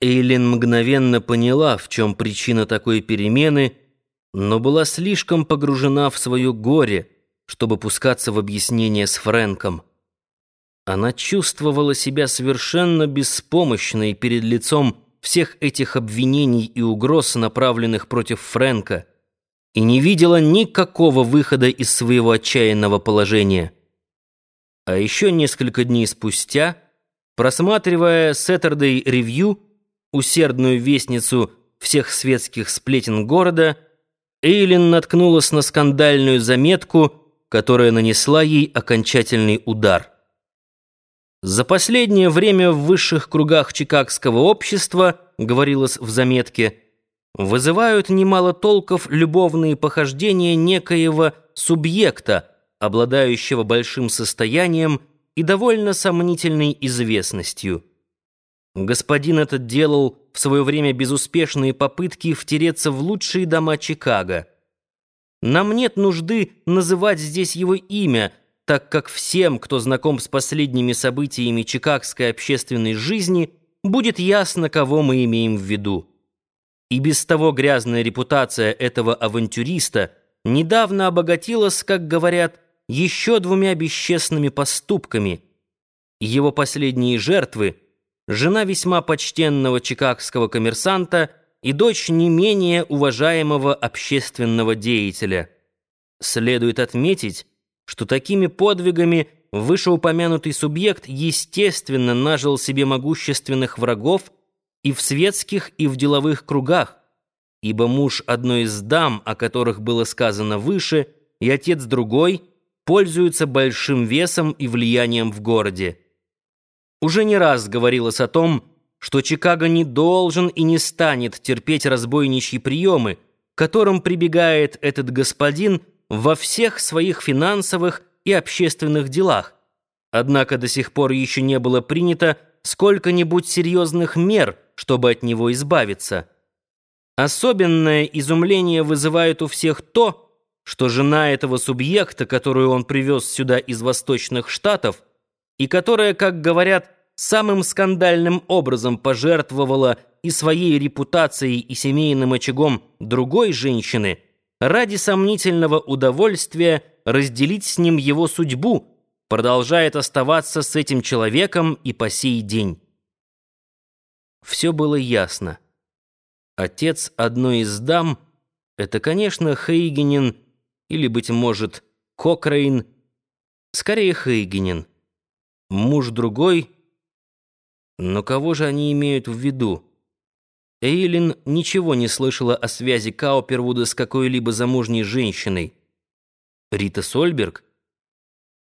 Эйлин мгновенно поняла, в чем причина такой перемены, но была слишком погружена в свое горе, чтобы пускаться в объяснение с Фрэнком. Она чувствовала себя совершенно беспомощной перед лицом всех этих обвинений и угроз, направленных против Фрэнка, и не видела никакого выхода из своего отчаянного положения. А еще несколько дней спустя, просматривая Saturday Review, усердную вестницу всех светских сплетен города, Эйлин наткнулась на скандальную заметку, которая нанесла ей окончательный удар. За последнее время в высших кругах чикагского общества, говорилось в заметке, вызывают немало толков любовные похождения некоего субъекта, обладающего большим состоянием и довольно сомнительной известностью. Господин этот делал в свое время безуспешные попытки втереться в лучшие дома Чикаго. Нам нет нужды называть здесь его имя, так как всем, кто знаком с последними событиями чикагской общественной жизни, будет ясно, кого мы имеем в виду. И без того грязная репутация этого авантюриста недавно обогатилась, как говорят, еще двумя бесчестными поступками. Его последние жертвы — жена весьма почтенного чикагского коммерсанта и дочь не менее уважаемого общественного деятеля. Следует отметить, что такими подвигами вышеупомянутый субъект естественно нажил себе могущественных врагов и в светских, и в деловых кругах, ибо муж одной из дам, о которых было сказано выше, и отец другой, пользуются большим весом и влиянием в городе. Уже не раз говорилось о том, что Чикаго не должен и не станет терпеть разбойничьи приемы, к которым прибегает этот господин во всех своих финансовых и общественных делах. Однако до сих пор еще не было принято сколько-нибудь серьезных мер, чтобы от него избавиться. Особенное изумление вызывает у всех то, что жена этого субъекта, которую он привез сюда из Восточных Штатов, и которая, как говорят, самым скандальным образом пожертвовала и своей репутацией, и семейным очагом другой женщины ради сомнительного удовольствия разделить с ним его судьбу, продолжает оставаться с этим человеком и по сей день. Все было ясно. Отец одной из дам — это, конечно, Хейгенин или, быть может, Кокрейн, скорее Хейгенин — муж другой. Но кого же они имеют в виду? Эйлин ничего не слышала о связи Каупервуда с какой-либо замужней женщиной. Рита Сольберг?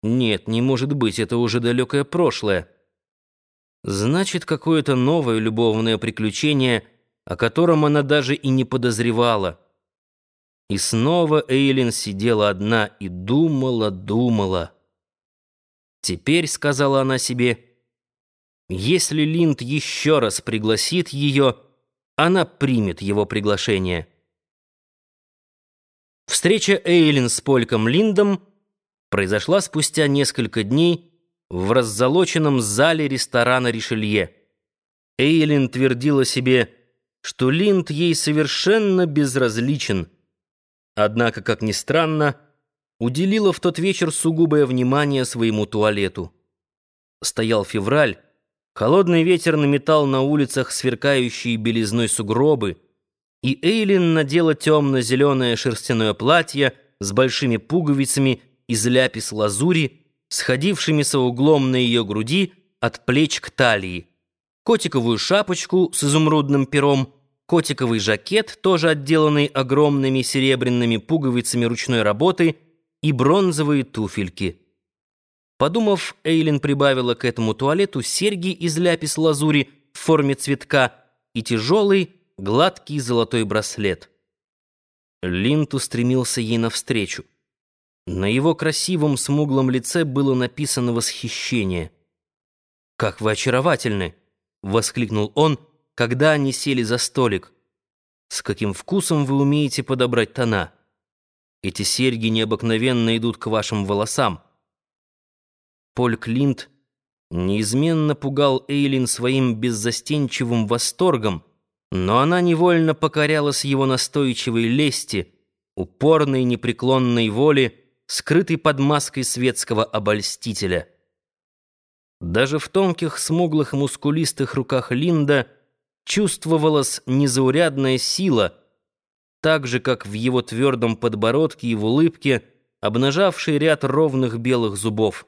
Нет, не может быть, это уже далекое прошлое. Значит, какое-то новое любовное приключение, о котором она даже и не подозревала. И снова Эйлин сидела одна и думала, думала. Теперь, сказала она себе, если Линд еще раз пригласит ее, она примет его приглашение. Встреча Эйлин с Польком Линдом произошла спустя несколько дней в раззолоченном зале ресторана «Ришелье». Эйлин твердила себе, что Линд ей совершенно безразличен. Однако, как ни странно, уделила в тот вечер сугубое внимание своему туалету. Стоял февраль, холодный ветер наметал на улицах сверкающие белизной сугробы, и Эйлин надела темно-зеленое шерстяное платье с большими пуговицами из ляпис-лазури, сходившимися углом на ее груди от плеч к талии, котиковую шапочку с изумрудным пером, котиковый жакет, тоже отделанный огромными серебряными пуговицами ручной работы — и бронзовые туфельки. Подумав, Эйлин прибавила к этому туалету серьги из ляпис-лазури в форме цветка и тяжелый, гладкий золотой браслет. Линд устремился ей навстречу. На его красивом смуглом лице было написано восхищение. «Как вы очаровательны!» — воскликнул он, когда они сели за столик. «С каким вкусом вы умеете подобрать тона!» Эти серьги необыкновенно идут к вашим волосам. Поль Клинт неизменно пугал Эйлин своим беззастенчивым восторгом, но она невольно покорялась его настойчивой лести, упорной непреклонной воле, скрытой под маской светского обольстителя. Даже в тонких, смуглых, мускулистых руках Линда чувствовалась незаурядная сила, так же, как в его твердом подбородке и в улыбке, обнажавшей ряд ровных белых зубов.